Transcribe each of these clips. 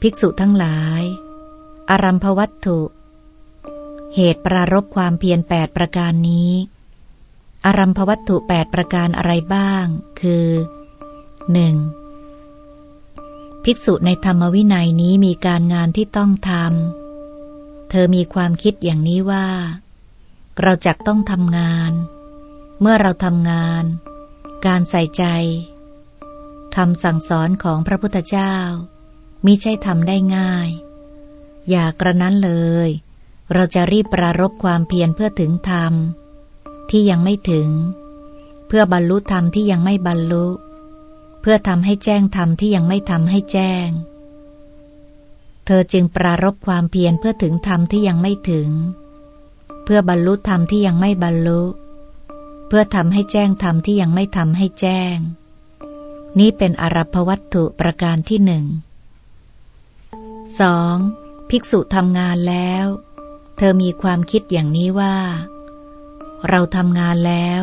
ภิกษุทั้งหลาย อารัมพวัตถุ เหตุปรารบความเพียรแปดประการนี้อารัมพวัตถุแปดประการอะไรบ้าง คือหนึ่งภิกษุในธรรมวินัยนี้มีการงานที่ต้องทำ เธอมีความคิดอย่างนี้ว่า เราจักต้องทำงาน เมื่อเราทำงาน การใส่ใจคำสั่งสอนของพระพุทธเจ้า มิใช่ทำได้ง่าย อย่ากระนั้นเลย เราจะรีบปรารบความเพียรเพื่อถึงธรรม ที่ยังไม่ถึง เพื่อบรรลุธรรมที่ยังไม่บรรลุ เพื่อทำให้แจ้งธรรมที่ยังไม่ทำให้แจ้ง เธอจึงปรารบความเพียรเพื่อถึงธรรมที่ยังไม่ถึง เพื่อบรรลุธรรมที่ยังไม่บรรลุ เพื่อทำให้แจ้งธรรมที่ยังไม่ทำให้แจ้ง นี้เป็นอรัพวัตถุประการที่หนึ่ง 2. ภิกษุทำงานแล้ว เธอมีความคิดอย่างนี้ว่า เราทำงานแล้ว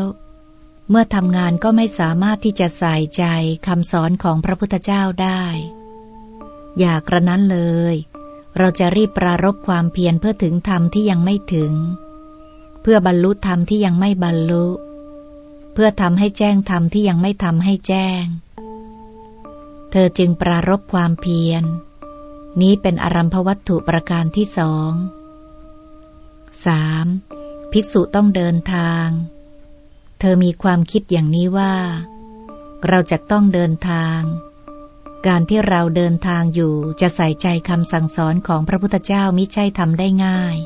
เมื่อทำงานก็ไม่สามารถที่จะใส่ใจคำสอนของพระพุทธเจ้าได้ อย่ากระนั้นเลย เราจะรีบปรารบความเพียรเพื่อถึงธรรมที่ยังไม่ถึง เพื่อบรรลุธรรมที่ยังไม่บรรลุ เพื่อทำให้แจ้งธรรมที่ยังไม่ทำให้แจ้ง เธอจึงปรารบความเพียร นี้เป็นอารัมพวัตถุประการที่สอง 3. ภิกษุต้องเดินทาง เธอมีความคิดอย่างนี้ว่า เราจะต้องเดินทาง การที่เราเดินทางอยู่จะใส่ใจคำสั่งสอนของพระพุทธเจ้ามิใช่ทำได้ง่าย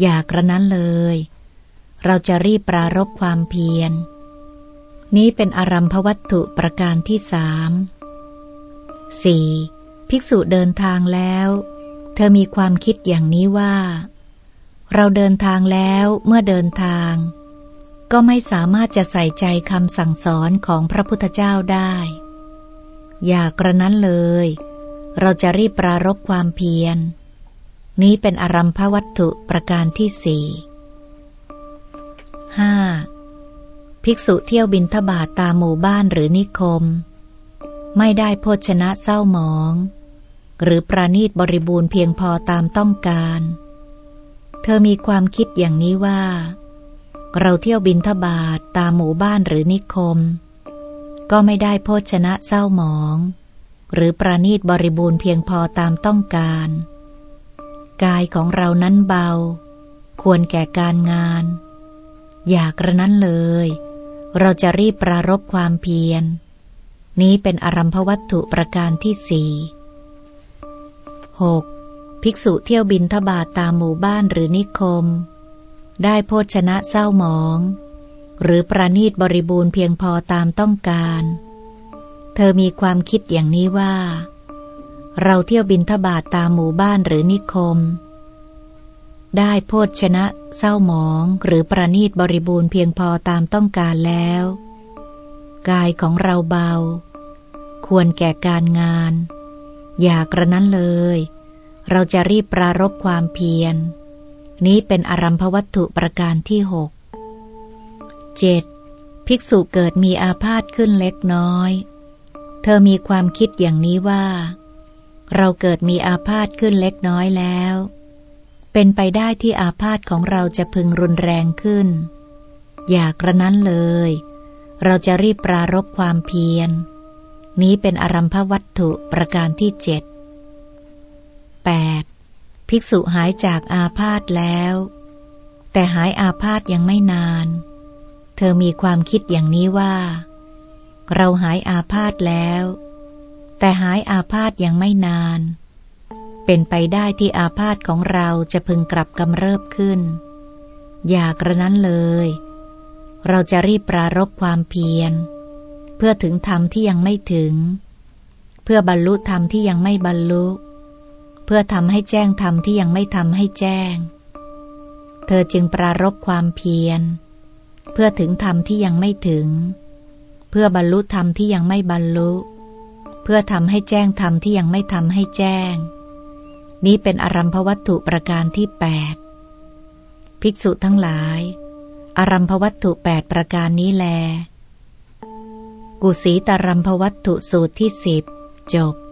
อย่ากระนั้นเลย เราจะรีบปรารบความเพียร นี้เป็นอารัมพวัตถุประการที่สามสี่ ภิกษุเดินทางแล้ว เธอมีความคิดอย่างนี้ว่า เราเดินทางแล้วเมื่อเดินทาง ก็ไม่สามารถจะใส่ใจคำสั่งสอนของพระพุทธเจ้าได้ อย่ากระนั้นเลย เราจะรีบปรารบความเพียร นี้เป็นอารัมพวัตถุประการที่สี่ห้าภิกษุเที่ยวบินทบาทตามหมู่บ้านหรือนิคม ไม่ได้โภชนะเศร้าหมอง หรือประณีตบริบูรณ์เพียงพอตามต้องการ เธอมีความคิดอย่างนี้ว่า เราเที่ยวบินทบาทตามหมู่บ้านหรือนิคม ก็ไม่ได้โภชนะเศร้าหมอง หรือประณีตบริบูรณ์เพียงพอตามต้องการ กายของเรานั้นเบา ควรแก่การงาน อย่ากระนั้นเลย เราจะรีบปรารบความเพียรนี้เป็นอรัมพวัตถุประการที่สี่ 6. ภิกษุเที่ยวบินทบาทตามหมู่บ้านหรือนิคม ได้โภชนะเศร้าหมอง หรือประนีตบริบูรณ์เพียงพอตามต้องการ เธอมีความคิดอย่างนี้ว่า เราเที่ยวบินทบาทตามหมู่บ้านหรือนิคม ได้โภชนะเศร้าหมองหรือประนีตบริบูรณ์เพียงพอตามต้องการแล้ว กายของเราเบา ควรแก่การงาน อย่ากระนั้นเลย เราจะรีบปรารบความเพียร นี้เป็นอารัมพวัตถุประการที่หกเจ็ดภิกษุเกิดมีอาพาธขึ้นเล็กน้อย เธอมีความคิดอย่างนี้ว่า เราเกิดมีอาพาธขึ้นเล็กน้อยแล้ว เป็นไปได้ที่อาพาธของเราจะพึงรุนแรงขึ้น อย่ากระนั้นเลย เราจะรีบปรารบความเพียร นี้เป็นอารัมพวัตถุประการที่เจ็ด 8. ภิกษุหายจากอาพาธแล้ว แต่หายอาพาธยังไม่นาน เธอมีความคิดอย่างนี้ว่า เราหายอาพาธแล้ว แต่หายอาพาธยังไม่นาน เป็นไปได้ที่อาพาธของเราจะพึงกลับกำเริบขึ้น อย่ากระนั้นเลย เราจะรีบปรารบความเพียร เพื่อถึงธรรมที่ยังไม่ถึง เพื่อบรรลุธรรมที่ยังไม่บรรลุ เพื่อทำให้แจ้งธรรมที่ยังไม่ทำให้แจ้ง เธอจึงปรารบความเพียร เพื่อถึงธรรมที่ยังไม่ถึง เพื่อบรรลุธรรมที่ยังไม่บรรลุ เพื่อทำให้แจ้งธรรมที่ยังไม่ทำให้แจ้ง นี้เป็นอารัมพวัตถุประการที่แปดภิกษุทั้งหลายอารัมพวัตถุแปดประการนี้แล กุสีตรัมพวัตถุสูตรที่สิบจบ